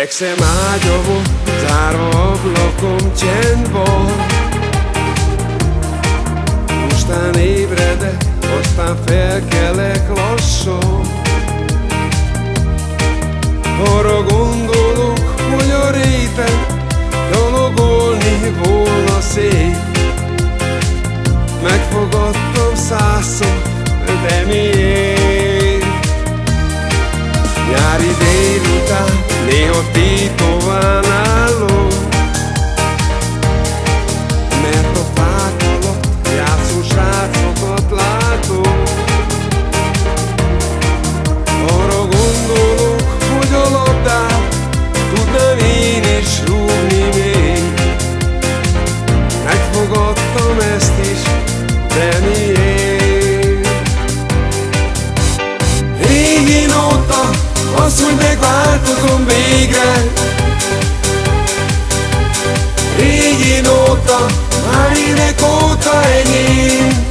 Fekszem ágyavon, zárva ablakom, csend van. Mostán ébredek, aztán felkelek lassan. Ari dei luta, tá, neotiko analo играй И енота, Марина Кутайни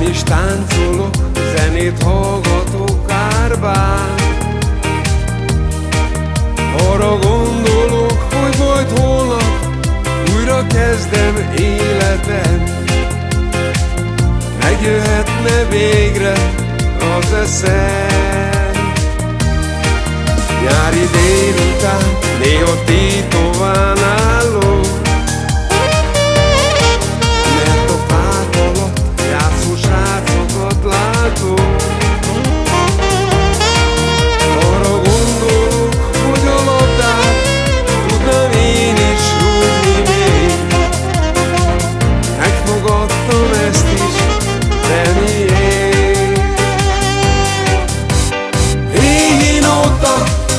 Én is táncolok, zenét hallgatok árbán Arra gondolok, hogy majd holnap újra kezdem életem. Megjöhetne végre az eszem. Nyári délután, néha titok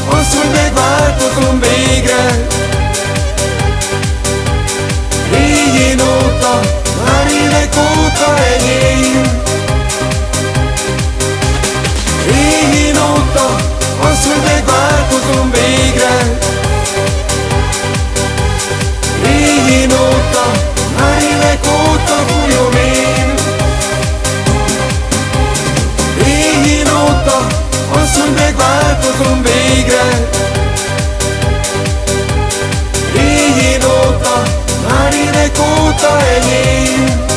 Az, hogy megváltozom végre. utajeni